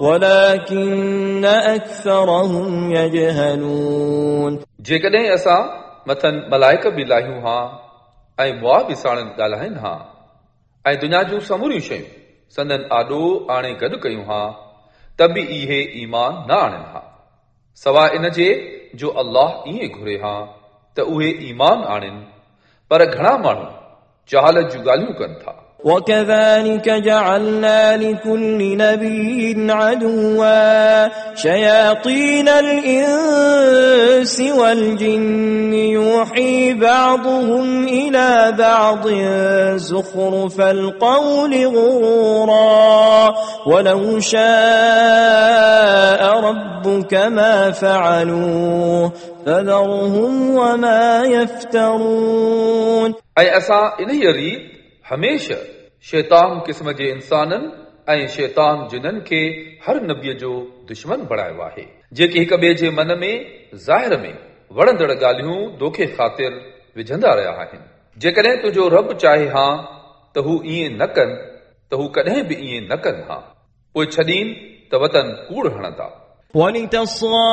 ولكن أكثرهم يجهلون जेकॾहिं असां मथनि मलाइक बि लाहियूं हा ऐं मुआ बि साणनि ॻाल्हाइनि हा ऐं दुनिया जूं समूरियूं शयूं संदन आॾो आणे गॾु कयूं हा त बि इहे ईमान न आणनि हा सवाइ इन जे जो अल्लाह ईअं घुरे हा त उहे ईमान आणनि पर घणा माण्हू जहाल जूं ॻाल्हियूं कनि था وكذلك جعلنا لكل نبي عدوا شياطين الإنس والجن يوحي بعضهم إلى بعض زخرف القول غرورا ولو شاء ربك ما فعلوه فذرهم وما يفترون ऐं असां इन रीत हमेशह शैतान क़िस्म जे इंसाननि ऐं शैतान जिन्हनि खे हर नबीअ जो दुश्मन बणायो आहे जेके हिक ॿिए जे मन में ज़ाहिर में वणंदड़ ॻाल्हियूं दोखे ख़ातिर विझंदा रहिया आहिनि जेकॾहिं तुंहिंजो रब चाहे हा त हू ईअं न कनि त हू कॾहिं बि ईअं न कनि हा पोइ छॾीन त वतन कूड़ हणंदा ولتصغى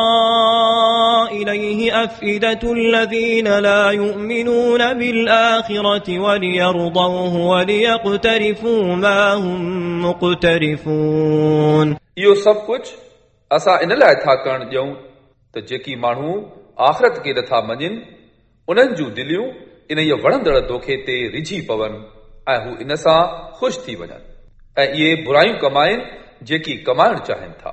إليه أفئدة الذين لا يؤمنون بالآخرة وليرضوه وليقترفوا ما هم مقترفون इहो सभु कुझु असां इन लाइ था करणु ॾियूं त जेकी माण्हू आख़िरत खे नथा मञनि उन्हनि जूं दिलियूं इन इहे वणंदड़ दोखे ते रिझी पवनि ऐं हू इन सां ख़ुशि थी वञनि ऐं इहे बुरायूं कमाइनि जेकी कमाइण चाहिनि था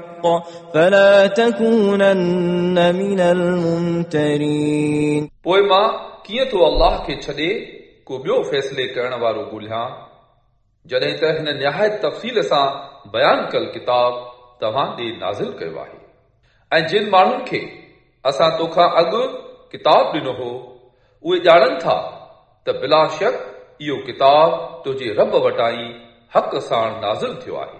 الحق فلا تكونن من الممترين पोइ मां कीअं थो अल्लाह खे छॾे को ॿियो फ़ैसिले करण वारो ॻोल्हियां जॾहिं त हिन निहायत तफ़सील सां बयान कल किताब तव्हां ॾे नाज़िल कयो आहे ऐं जिन माण्हुनि खे असां तोखां अॻु किताब ॾिनो हो उहे ॼाणनि था त बिला शक इहो किताब तुंहिंजे रब वटां ई हक़ सां नाज़िल थियो आहे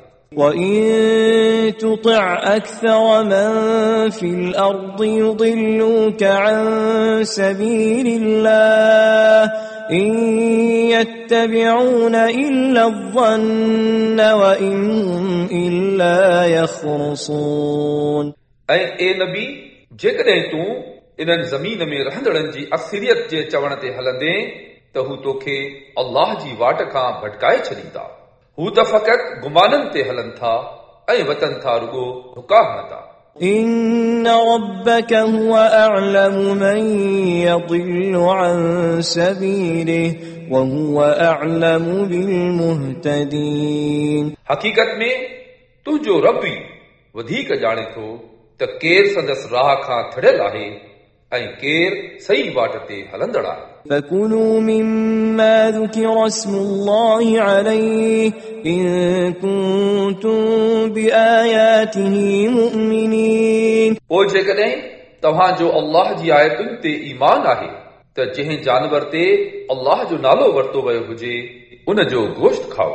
وإن تطع أكثر من في الأرض يضلوك عن سبيل الله إن يتبعون إلا الظن وإن هم إلا يخرصون ऐं ए नबी जेकॾहिं तूं इन्हनि ज़मीन में रहंदड़नि जी अक्सरियत जे चवण ते हलंदे त हू तोखे अल्लाह जी वाट खां भटकाए छॾींदा ہو فقط گمانن تے ہلن تھا۔ اے وطن تھا رگو دھکا تھا۔ ان ربك هو اعلم من يضل عن سبيله وهو اعلم بالمهتدين حقیقت میں تو جو ربی ودھیک جانے تو تکیر سندس راہ کھا تھڑے لاہے۔ ऐं केरु सही वाट ते हलंदड़ आहे فكلوا مما ذكر اسم الله عليه إن كنتم بآياته مؤمنين पोइ जेकॾहिं तव्हांजो अल्लाह जी आयतुनि ते ईमान आहे त जंहिं जानवर ते अल्लाह जो नालो वरितो वियो हुजे उन जो गोश्त खाओ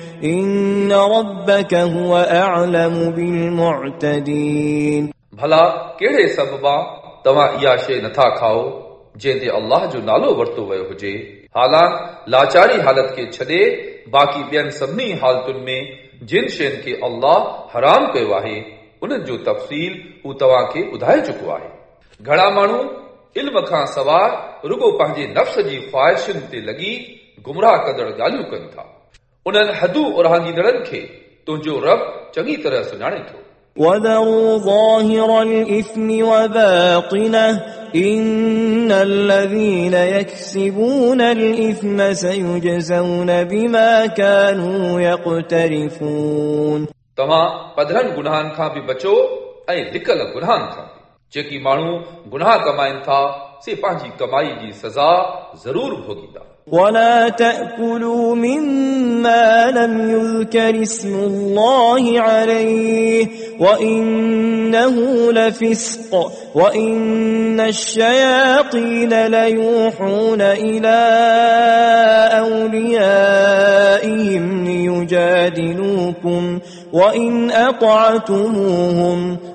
إن ربك هو أعلم بالمعتدين भला कहिड़े सबबा तव्हां इहा शइ नथा खाओ जंहिं ते अल्लाह जो नालो वरितो वियो हुजे हालां लाचारी हालत खे छॾे बाक़ी ॿियनि सभिनी हालतुनि में जिन शयुनि खे अल्लाह हराम कयो आहे उन्हनि जो तफ़सील हू तव्हांखे ॿुधाए चुको आहे घणा माण्हू इल्म खां सवाइ रुगो पंहिंजे नफ़्स जी ख़्वाहिशुनि ते लॻी गुमराह कंदड़ ॻाल्हियूं कनि था उन्हनि हदू उरांगीदड़नि खे तुंहिंजो रब चङी तरह सुञाणे थो وذروا ظاهر الإثم وباطنه إن الذين يكسبون الإثم سيجزون بما كانوا يقترفون तव्हां पधरनि गुनाहनि खां बि बचो ऐं लिकल गुनाहनि खां बि जेकी माण्हू गुनाह कमाइनि था से पंहिंजी कमाई जी सज़ा ज़रूर भोगींदा ولا تأكلوا مما لم يذكر اسم الله عليه وإنه لفسق وإن الشياطين ليوحون إلى أوليائهم ليجادلوكم وإن أطعتموهم